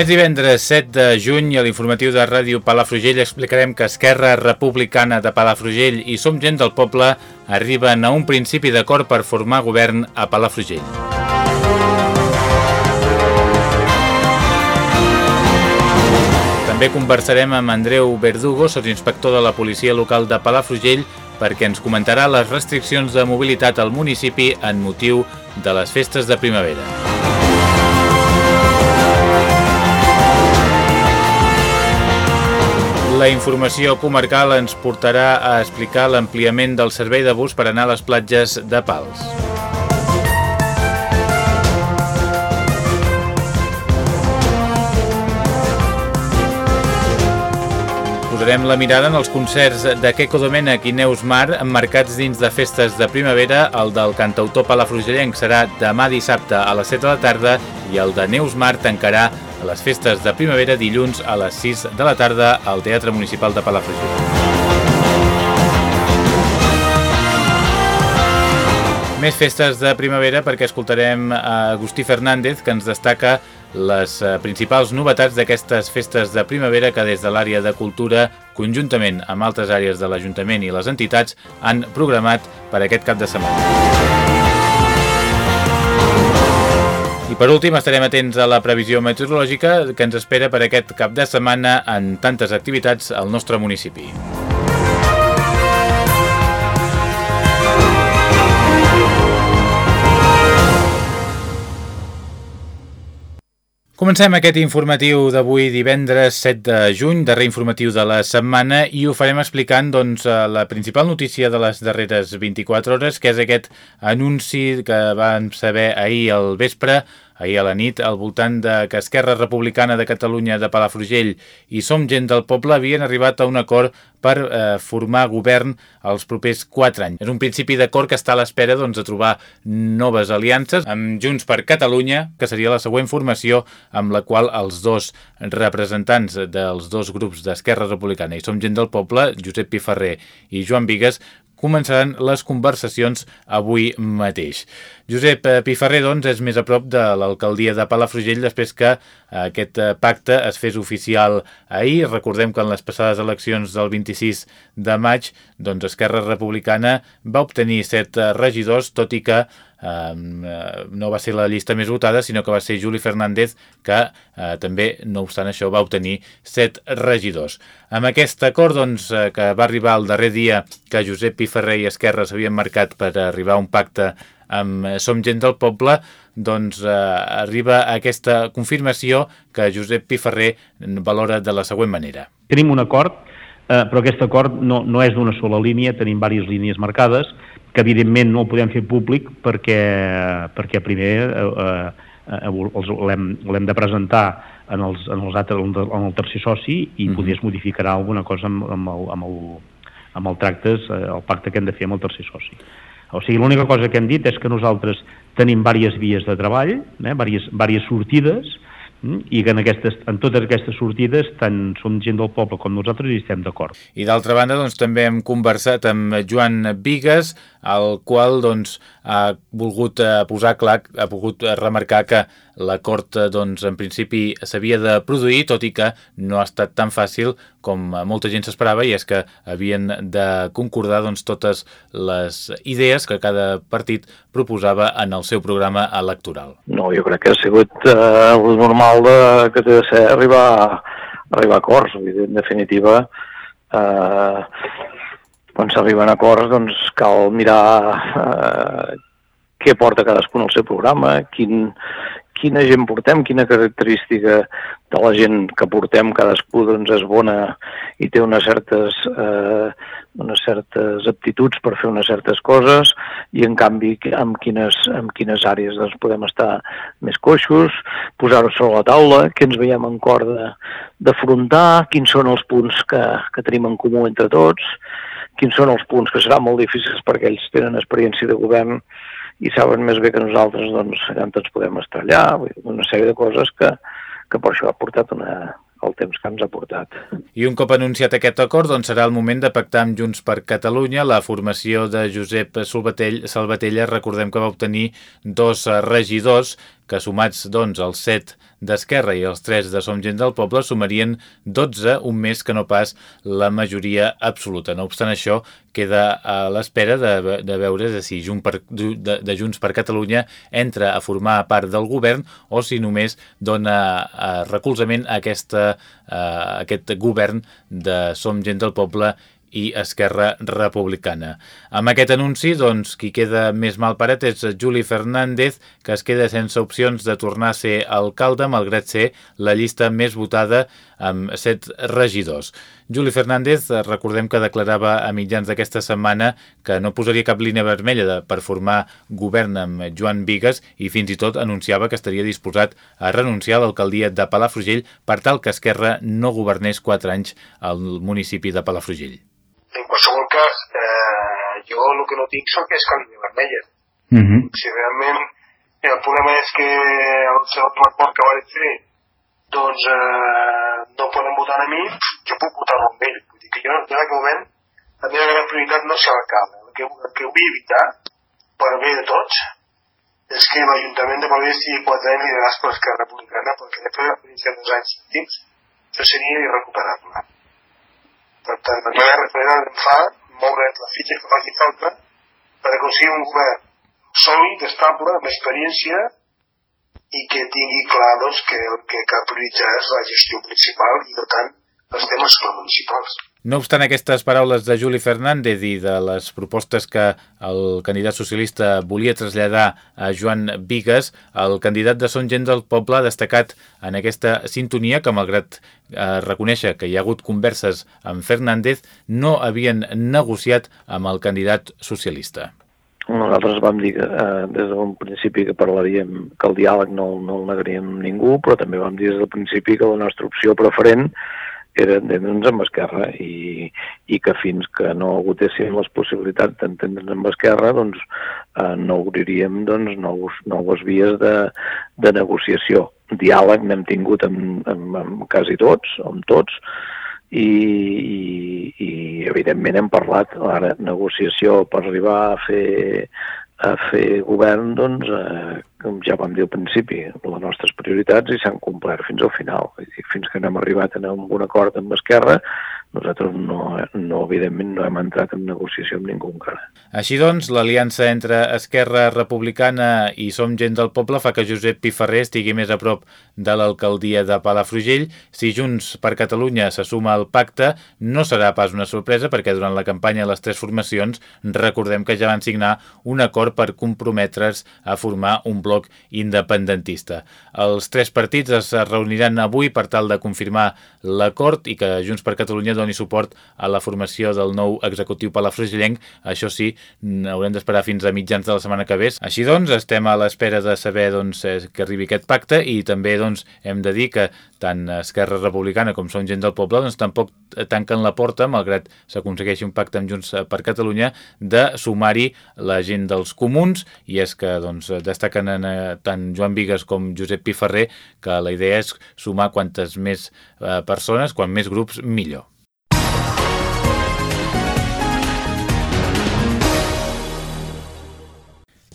És divendres 7 de juny i a l'informatiu de Ràdio Palafrugell explicarem que Esquerra Republicana de Palafrugell i Som Gent del Poble arriben a un principi d'acord per formar govern a Palafrugell. També conversarem amb Andreu Verdugo, sotsinspector de la policia local de Palafrugell, perquè ens comentarà les restriccions de mobilitat al municipi en motiu de les festes de primavera. La informació comarcal ens portarà a explicar l'ampliament del servei de bus per anar a les platges de Pals. Posarem la mirada en els concerts de Queco Domènech i Neus Mar emmarcats dins de festes de primavera. El del cantautor palafrugellenc serà demà dissabte a les 7 de la tarda i el de Neus Mar tancarà a les festes de primavera dilluns a les 6 de la tarda al Teatre Municipal de Palafrugell. Més festes de primavera perquè escoltarem a Agustí Fernández que ens destaca les eh, principals novetats d'aquestes festes de primavera que des de l'àrea de cultura, conjuntament amb altres àrees de l'Ajuntament i les entitats, han programat per aquest cap de setmana. I per últim estarem atents a la previsió meteorològica que ens espera per aquest cap de setmana en tantes activitats al nostre municipi. Comencem aquest informatiu d'avui divendres 7 de juny, darrer informatiu de la setmana i ho farem explicant doncs, eh, la principal notícia de les darreres 24 hores, que és aquest anunci que vam saber ahir al vespre ahir a la nit al voltant de que Esquerra Republicana de Catalunya de Palafrugell i Som Gent del Poble havien arribat a un acord per eh, formar govern els propers 4 anys. És un principi d'acord que està a l'espera doncs, de trobar noves aliances amb Junts per Catalunya, que seria la següent formació amb la qual els dos representants dels dos grups d'Esquerra Republicana i Som Gent del Poble, Josep Piferrer i Joan Vigues, començaran les conversacions avui mateix. Josep eh, Piferrer, doncs, és més a prop de l'alcaldia de Palafrugell després que eh, aquest eh, pacte es fes oficial ahir. Recordem que en les passades eleccions del 26 de maig, doncs Esquerra Republicana va obtenir set regidors, tot i que eh, no va ser la llista més votada, sinó que va ser Juli Fernández, que eh, també, no obstant això, va obtenir set regidors. Amb aquest acord, doncs, que va arribar el darrer dia que Josep Piferrer i Esquerra s'havien marcat per arribar a un pacte amb eh, Som gent del poble, doncs eh, arriba aquesta confirmació que Josep Piferrer valora de la següent manera. Tenim un acord, eh, però aquest acord no, no és d'una sola línia, tenim diverses línies marcades, que evidentment no ho podem fer públic perquè, perquè primer eh, eh, l'hem de presentar en, els, en, els altres, en el tercer soci i mm -hmm. es modificarà alguna cosa amb, amb, el, amb, el, amb el tractes, eh, el pacte que hem de fer amb el tercer soci. O sigui, l'única cosa que hem dit és que nosaltres tenim diverses vies de treball, eh, diverses, diverses sortides, i que en, aquestes, en totes aquestes sortides tant som gent del poble com nosaltres i estem d'acord. I d'altra banda doncs, també hem conversat amb Joan Vigues, el qual doncs, ha volgut eh, posar clar, ha volgut remarcar que l'acord doncs, en principi s'havia de produir, tot i que no ha estat tan fàcil com molta gent s'esperava, i és que havien de concordar doncs, totes les idees que cada partit proposava en el seu programa electoral. No, jo crec que ha sigut eh, el normal de, que té de ser arribar, arribar a acords. En definitiva, eh, quan s'arriben a acords doncs cal mirar eh, què porta cadascun al seu programa, quin, quina gent portem, quina característica de la gent que portem, cadascú doncs, és bona i té unes certes, eh, unes certes aptituds per fer unes certes coses i en canvi amb quines, amb quines àrees doncs, podem estar més coixos, posar-ho sobre la taula, que ens veiem en cor d'afrontar, quins són els punts que, que tenim en comú entre tots, quins són els punts que seran molt difícils perquè ells tenen experiència de govern i saben més bé que nosaltres, doncs, ja tots podem estar allà, una sèrie de coses que, que per això ha portat una, el temps que ens ha portat. I un cop anunciat aquest acord, doncs serà el moment de pactar amb Junts per Catalunya la formació de Josep Salvatell, Salvatella. Recordem que va obtenir dos regidors que sumats doncs, als set d'Esquerra i els 3 de Som Gent del Poble sumarien 12, un més que no pas la majoria absoluta. No obstant això, queda a l'espera de, de veure de si Junts per, de, de Junts per Catalunya entra a formar part del govern o si només dona uh, recolzament a, aquesta, uh, a aquest govern de Som Gent del Poble i Esquerra Republicana. Amb aquest anunci, doncs, qui queda més mal parat és Juli Fernández, que es queda sense opcions de tornar a ser alcalde, malgrat ser la llista més votada amb set regidors. Juli Fernández, recordem que declarava a mitjans d'aquesta setmana que no posaria cap línia vermella de, per formar govern amb Joan Vigues i fins i tot anunciava que estaria disposat a renunciar a l'alcaldia de Palafrugell per tal que Esquerra no governés quatre anys al municipi de Palafrugell. En qualsevol cas, eh, jo el que no tinc són que és línia vermella. Uh. -huh. Si realment el problema és que el seu acord que va fer doncs eh, no poden votar a mi, jo puc votar amb ell. Vull dir que jo, en aquest moment, la meva gran prioritat no és ser alcalde. El que, el que vull evitar, per bé de tots, és que l'Ajuntament de València estigui quatre anys liderats per l'Esquerra Republicana, perquè després de l'experiència dels anys últims, això seria irrecuperable. Per tant, la meva referent fa moure la fitxa que faci falta per aconseguir un govern sòlid, estable, amb experiència i que tingui clar doncs, que el que cal prioritzar és la gestió principal i, per tant, els temes municipals. No obstant aquestes paraules de Juli Fernández i de les propostes que el candidat socialista volia traslladar a Joan Vigues, el candidat de Son Gent del Poble ha destacat en aquesta sintonia que, malgrat eh, reconèixer que hi ha hagut converses amb Fernández, no havien negociat amb el candidat socialista. Nosaltres vam dir que, eh, des d'un principi que parlaríem que el diàleg no, no el negaríem ningú, però també vam dir des del principi que la nostra opció preferent era entendre'ns amb Esquerra i, i que fins que no agotéssim les possibilitats d'entendre'ns amb Esquerra doncs eh, no obriríem doncs, nous, noves vies de, de negociació. Diàleg n'hem tingut amb, amb, amb quasi tots, amb tots, i, i, i evidentment hem parlat ara negociació per arribar a fer a fer govern, doncs, eh, com ja vam dir al principi, les nostres prioritats i s'han complert fins al final. Fins que no hem arribat a un acord amb Esquerra, nosaltres no, no, evidentment no hem entrat en negociació amb ningú encara. Així doncs, l'aliança entre Esquerra Republicana i Som Gent del Poble fa que Josep Piferrer estigui més a prop de l'alcaldia de Palafrugell. Si Junts per Catalunya se suma al pacte, no serà pas una sorpresa perquè durant la campanya les tres formacions recordem que ja van signar un acord per comprometre's a formar un bloc independentista. Els tres partits es reuniran avui per tal de confirmar l'acord i que Junts per Catalunya doni suport a la formació del nou executiu palafrugellenc. Això sí, haurem d'esperar fins a mitjans de la setmana que ve. Així doncs, estem a l'espera de saber doncs, eh, que arribi aquest pacte i també doncs, hem de dir que tant Esquerra Republicana com Som Gent del Poble doncs, tampoc tanquen la porta, malgrat s'aconsegueixi un pacte amb Junts per Catalunya, de sumar-hi la gent dels comuns i és que doncs, destaquen en, eh, tant Joan Vigues com Josep Piferrer que la idea és sumar quantes més eh, persones, quan més grups, millor.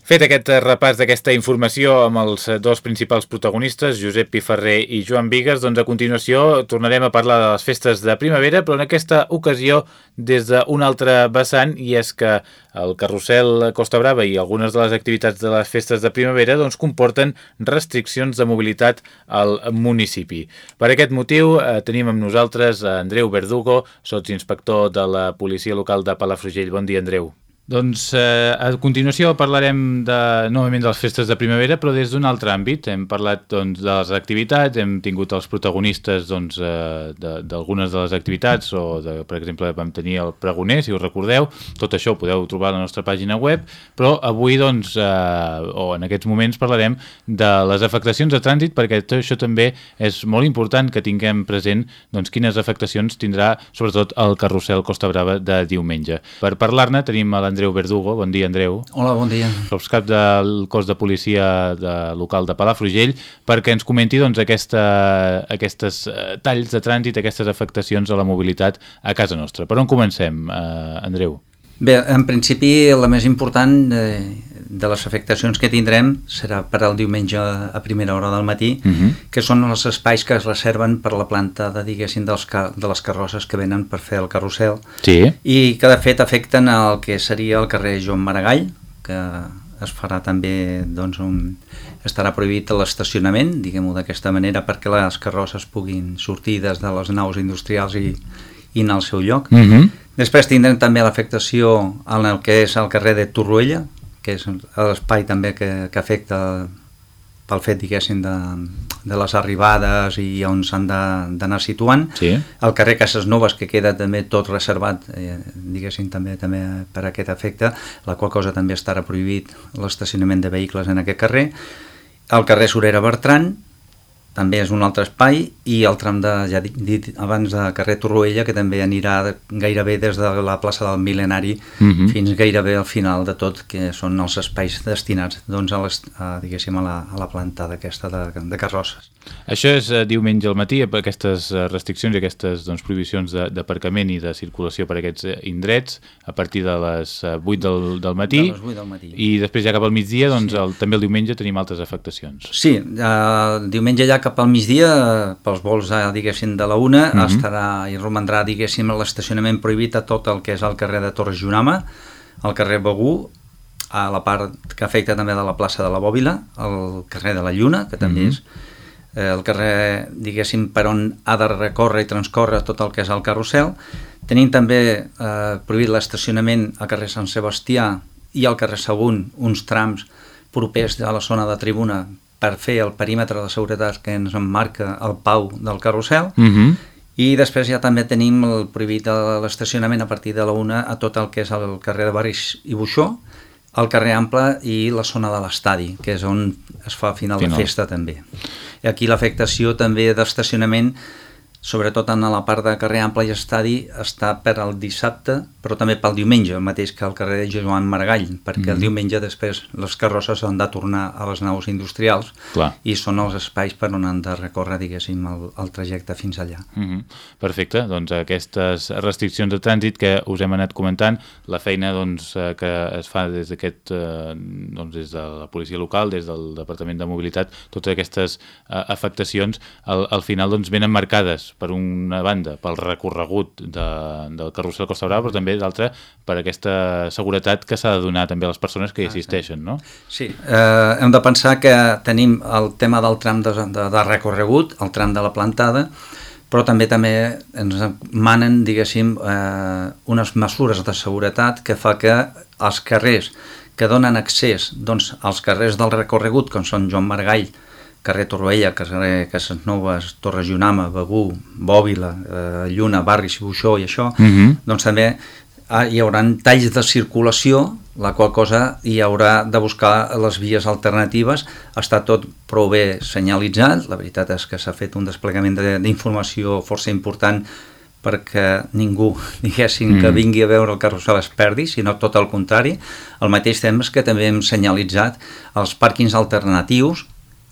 Fet aquest repàs d'aquesta informació amb els dos principals protagonistes, Josep Piferrer i Joan Vigues, doncs a continuació tornarem a parlar de les festes de primavera, però en aquesta ocasió des d'un altre vessant, i és que el carrusel Costa Brava i algunes de les activitats de les festes de primavera doncs, comporten restriccions de mobilitat al municipi. Per aquest motiu eh, tenim amb nosaltres Andreu Verdugo, sotsinspector de la policia local de Palafrugell. Bon dia, Andreu. Doncs eh, a continuació parlarem de, novament de les festes de primavera, però des d'un altre àmbit. Hem parlat doncs, de les activitats, hem tingut els protagonistes doncs, eh, d'algunes de, de les activitats, o de, per exemple vam tenir el pregoner, si us recordeu, tot això ho podeu trobar a la nostra pàgina web, però avui doncs, eh, o en aquests moments parlarem de les afectacions de trànsit, perquè tot això també és molt important que tinguem present doncs, quines afectacions tindrà sobretot el carrusel Costa Brava de diumenge. Per parlar-ne tenim a Andreu Verdugo. Bon dia, Andreu. Hola, bon dia. Sops cap del cos de policia de, local de Palafrugell perquè ens comenti doncs, aquesta, aquestes uh, talls de trànsit, aquestes afectacions a la mobilitat a casa nostra. Per on comencem, uh, Andreu? Bé, en principi la més important eh, de les afectacions que tindrem serà per al diumenge a primera hora del matí, uh mhm. -huh. que són els espais que es reserven per la planta de, diguéssim, dels de les carrosses que venen per fer el carrusel sí. i que de fet afecten el que seria el carrer Joan Maragall, que es farà també, doncs, un, estarà prohibit l'estacionament, diguem-ho d'aquesta manera, perquè les carrosses puguin sortir des de les naus industrials i, i anar al seu lloc. Uh mhm. -huh. Després tindrem també l'afectació en el que és el carrer de Torroella, que és l'espai també que, que afecta pel fet, diguéssim, de, de les arribades i on s'han d'anar situant. Sí. El carrer Cases Noves, que queda també tot reservat, eh, diguéssim, també també per aquest efecte, la qual cosa també estarà prohibit l'estacionament de vehicles en aquest carrer. El carrer Sorera Bertran, també és un altre espai i el tram de, ja dic, dit abans de carrer Torroella que també anirà gairebé des de la plaça del Milenari uh mhm. -huh. fins gairebé al final de tot que són els espais destinats doncs, a, les, a, diguéssim, a, la, a la planta d'aquesta de, de carrosses. Això és eh, diumenge al matí, aquestes eh, restriccions i aquestes doncs, prohibicions d'aparcament i de circulació per aquests eh, indrets a partir de les 8 eh, del, del matí, de les 8 del matí i després ja cap al migdia doncs, sí. el, també el diumenge tenim altres afectacions. Sí, el diumenge ja cap al migdia, pels vols, eh, diguéssim, de la una, mhm. -huh. estarà i romandrà, diguéssim, l'estacionament prohibit a tot el que és el carrer de Torres Junama, el carrer Begú, a la part que afecta també de la plaça de la Bòbila, el carrer de la Lluna, que també mhm. -huh. és eh, el carrer, diguéssim, per on ha de recórrer i transcórrer tot el que és el carrusel. Tenim també eh, prohibit l'estacionament al carrer Sant Sebastià i al carrer Sagunt, uns trams propers a la zona de tribuna per fer el perímetre de seguretat que ens emmarca el pau del carrusel uh mhm. -huh. i després ja també tenim el prohibit l'estacionament a partir de la una a tot el que és el carrer de Barris i Buixó, el carrer Ample i la zona de l'estadi, que és on es fa final, final. de festa també. I aquí l'afectació també d'estacionament sobretot en la part de carrer Ample i Estadi, està per al dissabte, però també pel diumenge, el mateix que el carrer de Joan Maragall, perquè mm el diumenge després les carrosses han de tornar a les naus industrials Clar. i són els espais per on han de recórrer, diguéssim, el, el trajecte fins allà. Mm -hmm. Perfecte, doncs aquestes restriccions de trànsit que us hem anat comentant, la feina doncs, eh, que es fa des d'aquest eh, doncs, des de la policia local, des del Departament de Mobilitat, totes aquestes eh, afectacions al, al final doncs, venen marcades per una banda pel recorregut de, del carrusel Costa Brava, però també d'altra per aquesta seguretat que s'ha de donar també a les persones que hi assisteixen, no? Sí, eh, hem de pensar que tenim el tema del tram de, de, de recorregut, el tram de la plantada, però també també ens manen, diguéssim, eh, unes mesures de seguretat que fa que els carrers que donen accés doncs, als carrers del recorregut, com són Joan Margall, carrer Torroella, carrer Cases Noves, Torre Junama, Begú, Bòbila, eh, Lluna, Barris i Buixó i això, uh mhm. -huh. doncs també ah, hi haurà talls de circulació, la qual cosa hi haurà de buscar les vies alternatives, està tot prou bé senyalitzat, la veritat és que s'ha fet un desplegament d'informació força important perquè ningú, diguéssim, mm. que vingui a veure el carrusel es perdi, sinó tot el contrari. Al mateix temps que també hem senyalitzat els pàrquings alternatius,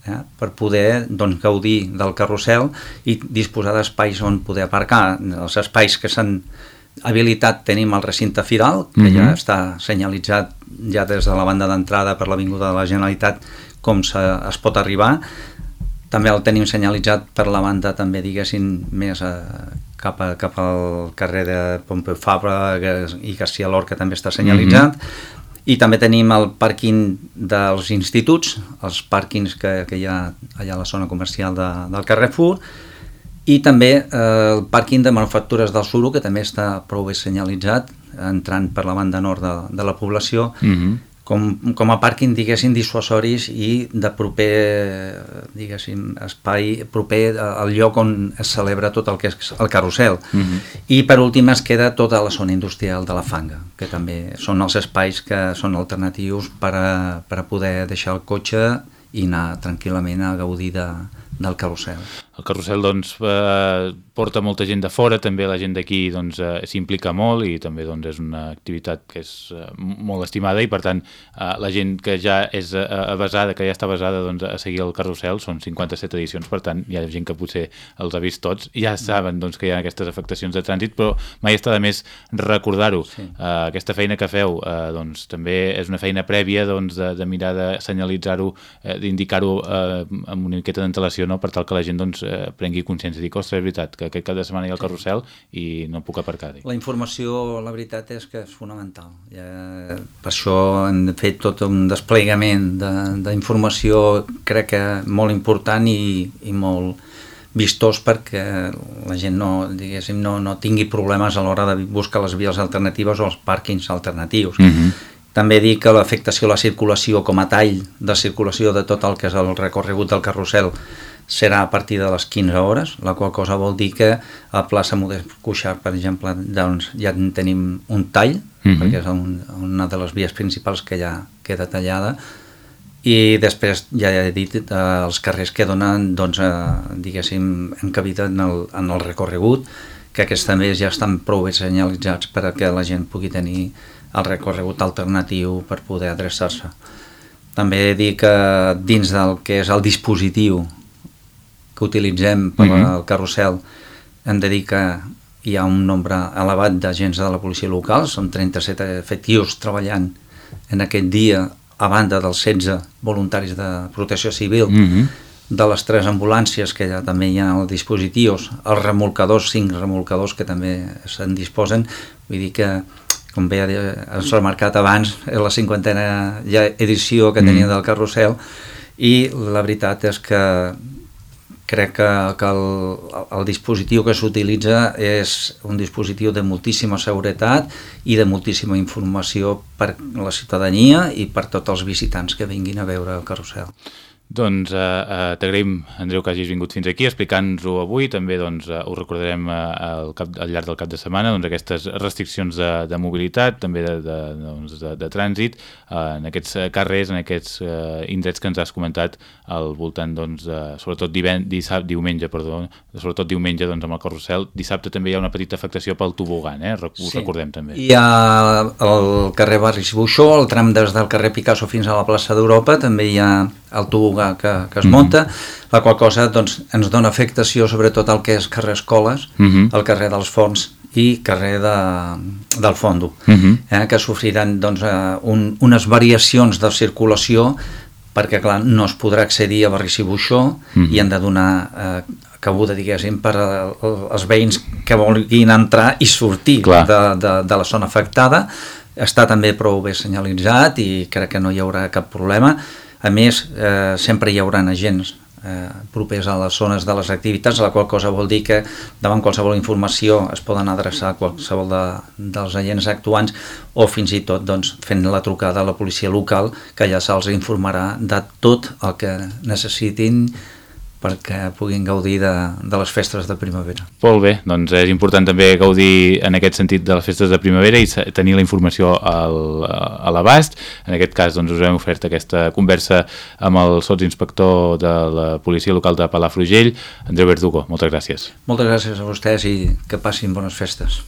eh, per poder doncs, gaudir del carrusel i disposar d'espais on poder aparcar. Els espais que s'han habilitat tenim el recinte Fidal, que mm -hmm. ja mhm. està senyalitzat ja des de la banda d'entrada per l'Avinguda de la Generalitat com se, es pot arribar. També el tenim senyalitzat per la banda també, diguéssim, més a, cap, a, cap al carrer de Pompeu Fabra i García Lor, que també està senyalitzat. Mm -hmm i també tenim el pàrquing dels instituts, els pàrquings que, que hi ha allà a la zona comercial de, del Carrefour, i també eh, el pàrquing de manufactures del Suro, que també està prou bé senyalitzat, entrant per la banda nord de, de la població, uh mhm. -huh com, com a pàrquing, diguéssim, dissuasoris i de proper, diguéssim, espai proper al lloc on es celebra tot el que és el carrusel. Uh mhm. -huh. I per últim es queda tota la zona industrial de la Fanga, que també són els espais que són alternatius per a, per a poder deixar el cotxe i anar tranquil·lament a gaudir de, del carrusel. El carrusel doncs, eh, porta molta gent de fora, també la gent d'aquí doncs, eh, s'implica molt i també doncs, és una activitat que és eh, molt estimada i per tant eh, la gent que ja és eh, basada, que ja està basada doncs, a seguir el carrusel, són 57 edicions, per tant hi ha gent que potser els ha vist tots, ja saben doncs, que hi ha aquestes afectacions de trànsit, però mai està de més recordar-ho. Sí. Eh, aquesta feina que feu eh, doncs, també és una feina prèvia doncs, de, de mirar de senyalitzar-ho, eh, d'indicar-ho eh, amb una miqueta d'antelació no? per tal que la gent doncs, eh, prengui consciència i dir, ostres, és veritat, que aquest cap de setmana hi ha el carrusel i no puc aparcar. Dic. La informació, la veritat és que és fonamental. Ja, per això hem fet tot un desplegament d'informació, de, crec que molt important i, i molt vistós perquè la gent no, diguéssim, no, no tingui problemes a l'hora de buscar les vies alternatives o els pàrquings alternatius. Mhm. -huh. També dic que l'afectació a la circulació com a tall de circulació de tot el que és el recorregut del carrusel serà a partir de les 15 hores, la qual cosa vol dir que a plaça Modest Cuixart, per exemple, doncs ja en tenim un tall, uh mhm. -huh. perquè és un, una de les vies principals que ja queda tallada, i després ja he dit eh, els carrers que donen doncs, eh, diguéssim encabida en el, en el recorregut que aquests també ja estan prou bé senyalitzats perquè la gent pugui tenir el recorregut alternatiu per poder adreçar-se. També dic que dins del que és el dispositiu que utilitzem per uh mhm. -huh. el carrusel hem de dir que hi ha un nombre elevat d'agents de la policia local, són 37 efectius treballant en aquest dia a banda dels 16 voluntaris de protecció civil, mhm. -huh. de les tres ambulàncies que ja també hi ha els dispositius, els remolcadors, cinc remolcadors que també se'n disposen, vull dir que com bé has remarcat abans, és la cinquantena ja edició que tenia mm. del carrusel i la veritat és que crec que, que el, el dispositiu que s'utilitza és un dispositiu de moltíssima seguretat i de moltíssima informació per la ciutadania i per tots els visitants que vinguin a veure el carrusel. Doncs uh, uh, t'agraïm, Andreu, que hagis vingut fins aquí explicant-nos-ho avui. També doncs, uh, ho recordarem uh, al, cap, al llarg del cap de setmana, doncs, aquestes restriccions de, de mobilitat, també de, de, doncs, de, de trànsit, uh, en aquests carrers, en aquests uh, indrets que ens has comentat al voltant, doncs, de, sobretot divent, dissabte, diumenge, perdó, sobretot diumenge doncs, amb el carrusel. Dissabte també hi ha una petita afectació pel tobogan, eh? Ho sí. recordem també. Hi ha el carrer Barris Buixó, el tram des del carrer Picasso fins a la plaça d'Europa, també hi ha el tobogà que, que es munta, mm -hmm. la qual cosa doncs, ens dona afectació sobretot al que és carrer Escoles, mm -hmm. el carrer dels Forns i carrer de, del Fondo, mm -hmm. eh, que sofriran doncs, eh, un, unes variacions de circulació perquè clar, no es podrà accedir a Barrissi Buixó mm -hmm. i han de donar eh, cabuda, diguéssim, per als veïns que vulguin entrar i sortir de, de, de la zona afectada. Està també prou bé senyalitzat i crec que no hi haurà cap problema a més, eh, sempre hi haurà agents eh, propers a les zones de les activitats, la qual cosa vol dir que davant qualsevol informació es poden adreçar a qualsevol de, dels agents actuants o fins i tot doncs, fent la trucada a la policia local que ja se'ls informarà de tot el que necessitin perquè puguin gaudir de, de les festes de primavera. Molt bé, doncs és important també gaudir en aquest sentit de les festes de primavera i tenir la informació al, a l'abast. En aquest cas doncs, us hem ofert aquesta conversa amb el sotsinspector de la policia local de Palafrugell, Andreu Verdugo. Moltes gràcies. Moltes gràcies a vostès i que passin bones festes.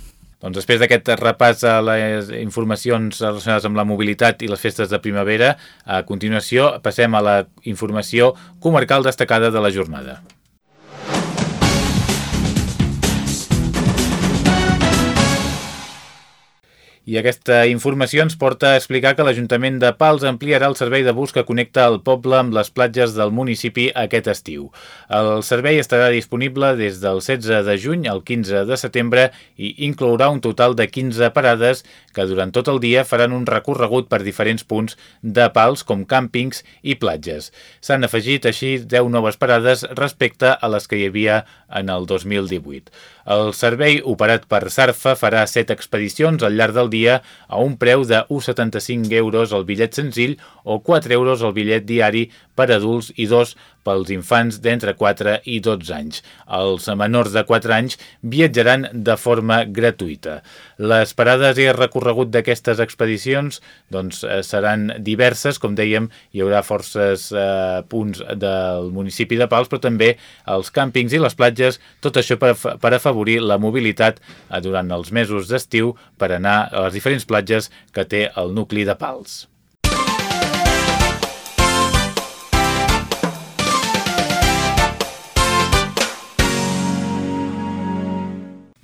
Doncs després d'aquest repàs a les informacions relacionades amb la mobilitat i les festes de primavera, a continuació passem a la informació comarcal destacada de la jornada. I aquesta informació ens porta a explicar que l'Ajuntament de Pals ampliarà el servei de bus que connecta el poble amb les platges del municipi aquest estiu. El servei estarà disponible des del 16 de juny al 15 de setembre i inclourà un total de 15 parades que durant tot el dia faran un recorregut per diferents punts de Pals com càmpings i platges. S'han afegit així 10 noves parades respecte a les que hi havia en el 2018. El servei operat per Sarfa farà 7 expedicions al llarg del dia a un preu de 1,75 euros el bitllet senzill o 4 euros el bitllet diari per adults i dos pels infants d'entre 4 i 12 anys. Els menors de 4 anys viatjaran de forma gratuïta. Les parades i el recorregut d'aquestes expedicions doncs, eh, seran diverses, com dèiem, hi haurà forces eh, punts del municipi de Pals, però també els càmpings i les platges, tot això per, per afavorir la mobilitat eh, durant els mesos d'estiu per anar a les diferents platges que té el nucli de Pals.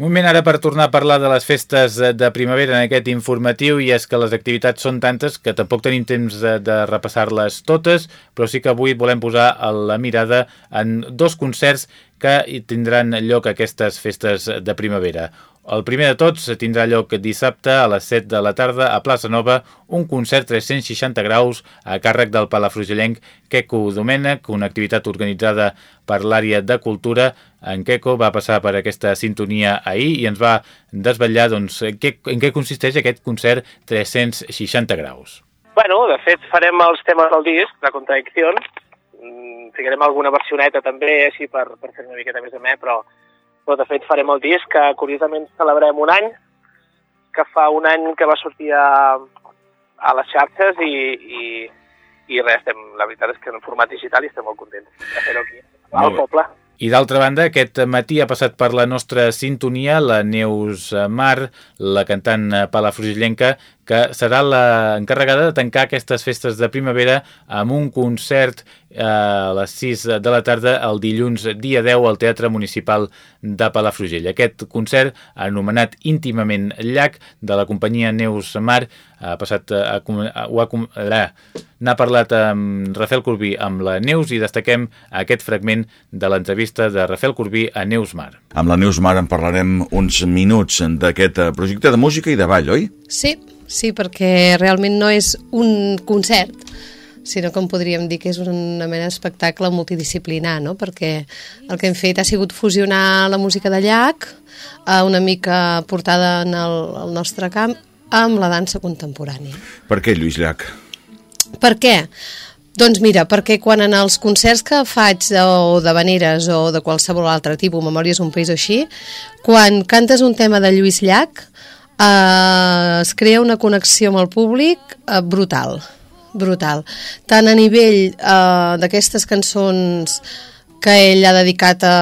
Moment ara per tornar a parlar de les festes de primavera en aquest informatiu i és que les activitats són tantes que tampoc tenim temps de, de repassar-les totes, però sí que avui volem posar la mirada en dos concerts que tindran lloc aquestes festes de primavera. El primer de tots tindrà lloc dissabte a les 7 de la tarda a Plaça Nova un concert 360 graus a càrrec del palafrugellenc Queco Domènech, una activitat organitzada per l'àrea de cultura. En Queco va passar per aquesta sintonia ahir i ens va desvetllar doncs, què, en què consisteix aquest concert 360 graus. Bueno, de fet farem els temes del disc, la contradicció, mm, ficarem alguna versioneta també, així per, per fer una miqueta més de me, però però de fet farem el disc que curiosament celebrem un any, que fa un any que va sortir a, a les xarxes i, i, i res, estem, la veritat és que en format digital i estem molt contents de fer-ho aquí, al poble. I d'altra banda, aquest matí ha passat per la nostra sintonia la Neus Mar, la cantant palafrugellenca, que serà l'encarregada de tancar aquestes festes de primavera amb un concert eh, a les 6 de la tarda el dilluns dia 10 al Teatre Municipal de Palafrugell. Aquest concert, anomenat íntimament Llac, de la companyia Neus Mar, ha passat a, a, a, a, n'ha parlat amb Rafael Corbí amb la Neus i destaquem aquest fragment de l'entrevista de Rafael Corbí a Neus Mar. Amb la Neus Mar en parlarem uns minuts d'aquest projecte de música i de ball, oi? Sí, sí, perquè realment no és un concert, sinó com podríem dir que és una mena d'espectacle multidisciplinar, no? perquè el que hem fet ha sigut fusionar la música de llac, eh, una mica portada en el, el nostre camp, amb la dansa contemporània. Per què Lluís Llach? Per què? Doncs mira, perquè quan en els concerts que faig o de veneres o de qualsevol altre tipus, Memòries un país o així, quan cantes un tema de Lluís Llach, eh, es crea una connexió amb el públic eh, brutal, brutal. Tant a nivell eh, d'aquestes cançons que ell ha dedicat a,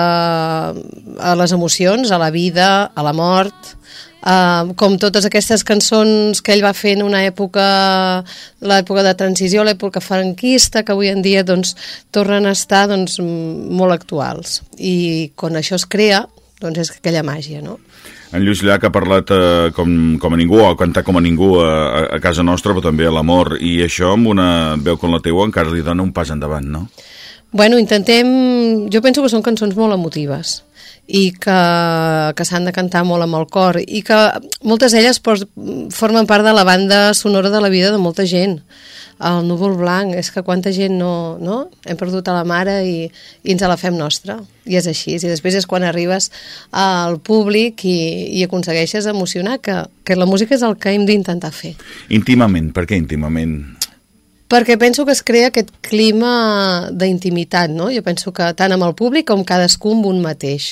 a les emocions, a la vida, a la mort, Uh, com totes aquestes cançons que ell va fer en una època, l'època de transició, l'època franquista, que avui en dia doncs, tornen a estar doncs, molt actuals. I quan això es crea, doncs és aquella màgia, no? En Lluís Llach ha parlat eh, com, com a ningú, ha cantat com a ningú a, a casa nostra, però també a l'amor, i això amb una veu com la teua encara li dona un pas endavant, no? Bueno, intentem... Jo penso que són cançons molt emotives i que, que s'han de cantar molt amb el cor i que moltes d'elles formen part de la banda sonora de la vida de molta gent el núvol blanc, és que quanta gent no, no? hem perdut a la mare i, i ens la fem nostra, i és així i després és quan arribes al públic i, i aconsegueixes emocionar que, que la música és el que hem d'intentar fer Íntimament, per què íntimament? Perquè penso que es crea aquest clima d'intimitat, no? Jo penso que tant amb el públic com cadascú amb un mateix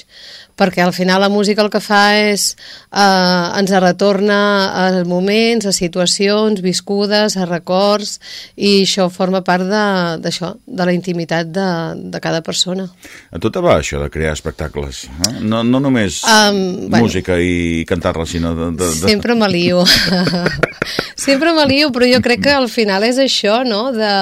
perquè al final la música el que fa és eh, ens retorna a moments, a situacions viscudes, a records i això forma part d'això, de, de la intimitat de, de cada persona. A tot va això de crear espectacles, eh? no, no només um, música bueno, i cantar-la, sinó de, de, de... Sempre me lio. sempre me lio, però jo crec que al final és això, no?, de,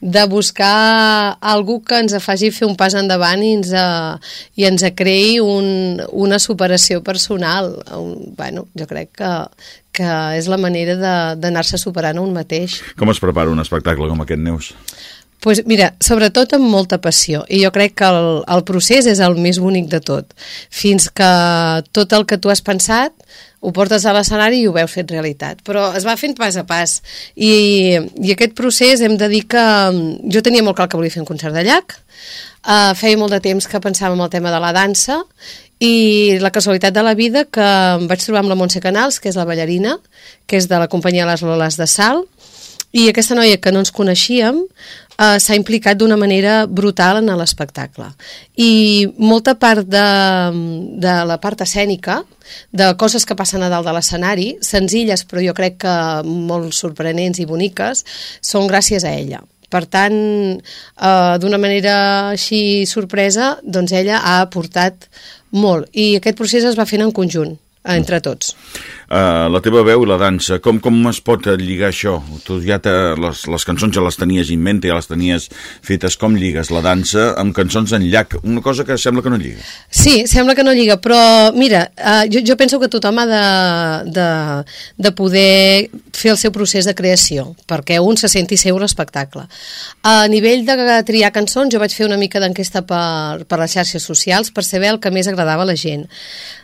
de buscar algú que ens faci fer un pas endavant i ens, uh, i ens creï un, una superació personal. Un, bueno, jo crec que, que és la manera d'anar-se superant un mateix. Com es prepara un espectacle com aquest, Neus? pues mira, sobretot amb molta passió i jo crec que el, el procés és el més bonic de tot fins que tot el que tu has pensat ho portes a l'escenari i ho veus fet realitat però es va fent pas a pas i, i aquest procés hem de dir que jo tenia molt clar que volia fer un concert de llac Uh, feia molt de temps que pensava en el tema de la dansa i la casualitat de la vida que em vaig trobar amb la Montse Canals, que és la ballarina, que és de la companyia Les Loles de Sal, i aquesta noia que no ens coneixíem eh, s'ha implicat d'una manera brutal en l'espectacle. I molta part de, de la part escènica, de coses que passen a dalt de l'escenari, senzilles però jo crec que molt sorprenents i boniques, són gràcies a ella. Per tant, eh, d'una manera així sorpresa, doncs ella ha aportat molt. I aquest procés es va fent en conjunt, entre tots. Uh, la teva veu i la dansa, com, com es pot lligar això? Tu ja te, les, les cançons ja les tenies en mente, ja les tenies fetes, com lligues la dansa amb cançons en llac? Una cosa que sembla que no lliga. Sí, sembla que no lliga, però mira, uh, jo, jo penso que tothom ha de, de, de poder fer el seu procés de creació, perquè un se senti seu l'espectacle. A nivell de triar cançons, jo vaig fer una mica d'enquesta per, per les xarxes socials per saber el que més agradava a la gent.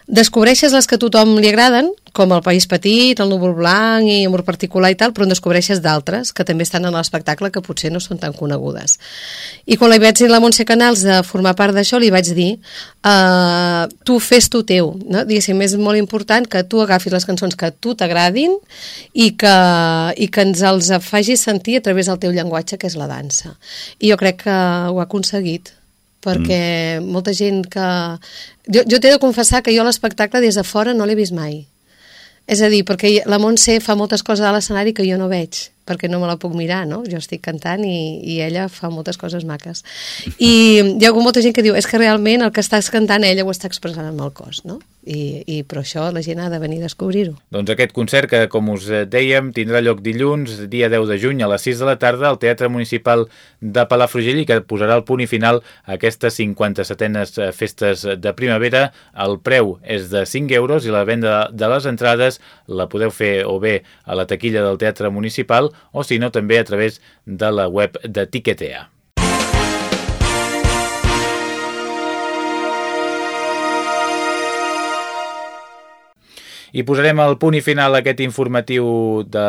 Descobreixes les que a tothom li agraden, com el País Petit, el Núvol Blanc i Amor Particular i tal, però en descobreixes d'altres que també estan en l'espectacle que potser no són tan conegudes. I quan li vaig dir a la Montse Canals de formar part d'això, li vaig dir uh, tu fes tu teu, no? diguéssim, és molt important que tu agafis les cançons que a tu t'agradin i, que, i que ens els facis sentir a través del teu llenguatge, que és la dansa. I jo crec que ho ha aconseguit perquè mm. molta gent que... Jo, jo t'he de confessar que jo l'espectacle des de fora no l'he vist mai. És a dir, perquè la Montse fa moltes coses a l'escenari que jo no veig, perquè no me la puc mirar, no? Jo estic cantant i, i ella fa moltes coses maques. I hi ha molta gent que diu, és que realment el que estàs cantant ella ho està expressant amb el cos, no? I, i per això la gent ha de venir a descobrir-ho. Doncs aquest concert que, com us dèiem, tindrà lloc dilluns, dia 10 de juny, a les 6 de la tarda, al Teatre Municipal de Palafrugell i que posarà el punt i final a aquestes 57enes festes de primavera. El preu és de 5 euros i la venda de les entrades la podeu fer o bé a la taquilla del Teatre Municipal o si no també a través de la web de Tiquetea. I posarem el punt i final a aquest informatiu de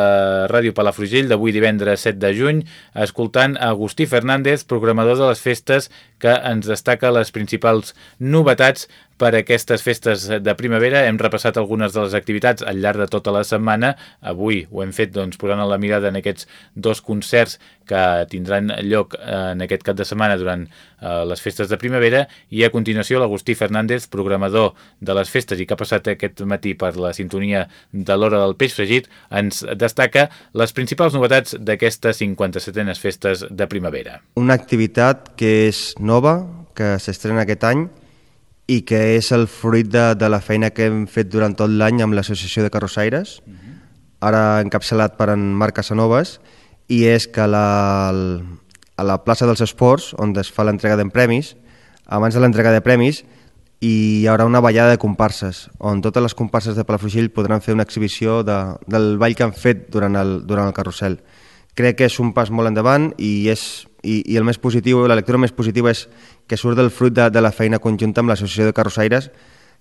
Ràdio Palafrugell d'avui divendres 7 de juny, escoltant Agustí Fernández, programador de les festes, que ens destaca les principals novetats per aquestes festes de primavera. Hem repassat algunes de les activitats al llarg de tota la setmana. Avui ho hem fet doncs, posant la mirada en aquests dos concerts que tindran lloc en aquest cap de setmana durant eh, les festes de primavera i a continuació l'Agustí Fernández, programador de les festes i que ha passat aquest matí per la sintonia de l'hora del peix fregit, ens destaca les principals novetats d'aquestes 57enes festes de primavera. Una activitat que és nova, que s'estrena aquest any i que és el fruit de, de la feina que hem fet durant tot l'any amb l'Associació de Carrossaires, uh -huh. ara encapçalat per en Marc Casanovas, i és que la, a la plaça dels esports, on es fa l'entrega de premis, abans de l'entrega de premis hi haurà una ballada de comparses, on totes les comparses de Palafrugell podran fer una exhibició de, del ball que han fet durant el, durant el carrusel. Crec que és un pas molt endavant i és i, i el més positiu, la lectura més positiva és que surt del fruit de, de la feina conjunta amb l'Associació de Carrossaires,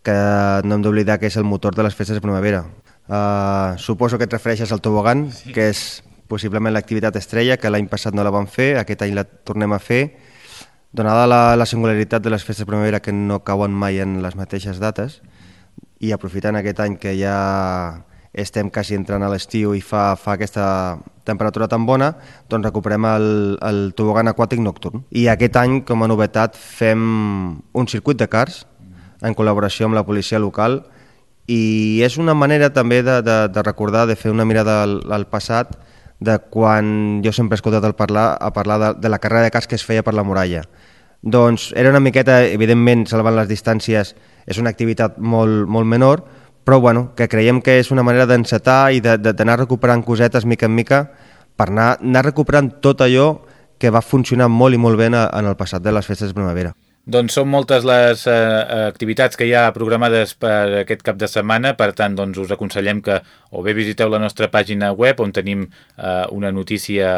que no hem d'oblidar que és el motor de les festes de primavera. Uh, suposo que et refereixes al tobogan, sí. que és possiblement l'activitat estrella, que l'any passat no la vam fer, aquest any la tornem a fer, donada la, la singularitat de les festes de primavera que no cauen mai en les mateixes dates, i aprofitant aquest any que ja estem quasi entrant a l'estiu i fa, fa aquesta temperatura tan bona, doncs recuperem el, el tobogan aquàtic nocturn. I aquest any, com a novetat, fem un circuit de cars en col·laboració amb la policia local i és una manera també de, de, de recordar, de fer una mirada al, al passat de quan jo sempre he escoltat el parlar, a parlar de, de la carrera de cars que es feia per la muralla. Doncs era una miqueta, evidentment, salvant les distàncies, és una activitat molt, molt menor, però bueno, que creiem que és una manera d'encetar i d'anar recuperant cosetes mica en mica per anar, anar recuperant tot allò que va funcionar molt i molt bé en el passat de les festes de primavera. Doncs són moltes les eh, activitats que hi ha programades per aquest cap de setmana, per tant doncs, us aconsellem que o bé visiteu la nostra pàgina web on tenim eh, una notícia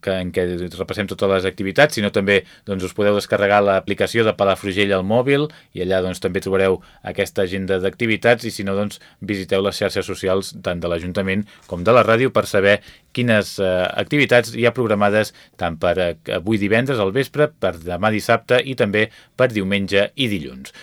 que, en què repassem totes les activitats, sinó també doncs, us podeu descarregar l'aplicació de Palafrugell al mòbil i allà doncs, també trobareu aquesta agenda d'activitats. I si no doncs, visiteu les xarxes socials tant de l'Ajuntament com de la ràdio per saber quines eh, activitats hi ha programades tant per eh, avui divendres al vespre, per demà dissabte i també per diumenge i dilluns.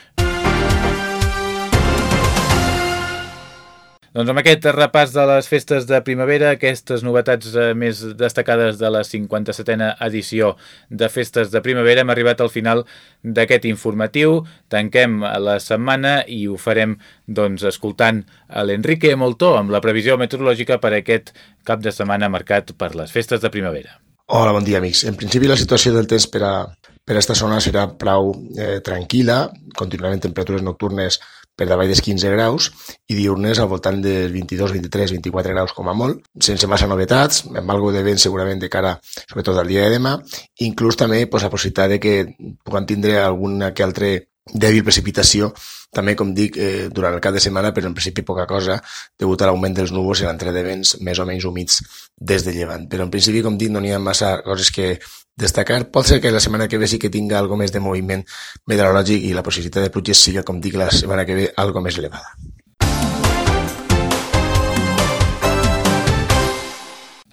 Doncs amb aquest repàs de les festes de primavera, aquestes novetats eh, més destacades de la 57a edició de festes de primavera, hem arribat al final d'aquest informatiu. Tanquem la setmana i ho farem doncs, escoltant l'Enrique Moltó amb la previsió meteorològica per aquest cap de setmana marcat per les festes de primavera. Hola, bon dia, amics. En principi, la situació del temps per a, per a esta zona serà prou eh, tranquil·la, continuarem temperatures nocturnes per davall dels 15 graus i diurnes al voltant dels 22, 23, 24 graus com a molt, sense massa novetats, amb algo de vent segurament de cara sobretot al dia de demà, inclús també pues, la possibilitat de que puguem tindre alguna que altre dèbil precipitació, també, com dic, eh, durant el cap de setmana, però en principi poca cosa, degut a l'augment dels núvols i l'entrada de vents més o menys humits des de llevant. Però en principi, com dic, no n'hi ha massa coses que destacar. Pot ser que la setmana que ve sí que tinga algo més de moviment meteorològic i la possibilitat de pluges sigui, com dic, la setmana que ve algo més elevada.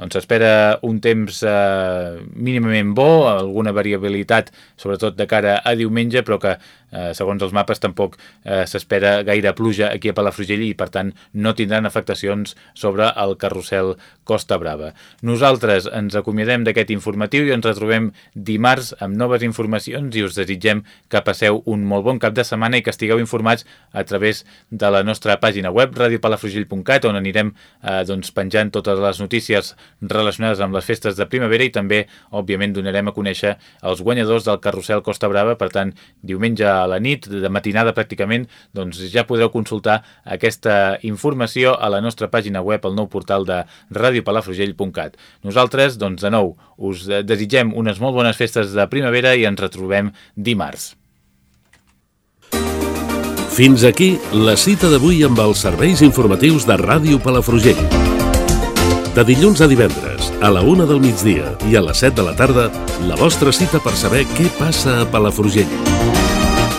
Doncs s'espera un temps eh, mínimament bo, alguna variabilitat, sobretot de cara a diumenge, però que eh, segons els mapes tampoc eh, s'espera gaire pluja aquí a Palafrugell i per tant no tindran afectacions sobre el carrusel Costa Brava. Nosaltres ens acomiadem d'aquest informatiu i ens retrobem dimarts amb noves informacions i us desitgem que passeu un molt bon cap de setmana i que estigueu informats a través de la nostra pàgina web radiopalafrugell.cat on anirem eh, doncs, penjant totes les notícies relacionades amb les festes de primavera i també, òbviament, donarem a conèixer els guanyadors del carrusel Costa Brava, per tant, diumenge a la nit, de matinada pràcticament, doncs ja podreu consultar aquesta informació a la nostra pàgina web, al nou portal de radiopalafrugell.cat. Nosaltres, doncs, de nou, us desitgem unes molt bones festes de primavera i ens retrobem dimarts. Fins aquí la cita d'avui amb els serveis informatius de Ràdio Palafrugell. De dilluns a divendres, a la una del migdia i a les 7 de la tarda, la vostra cita per saber què passa a Palafrugell.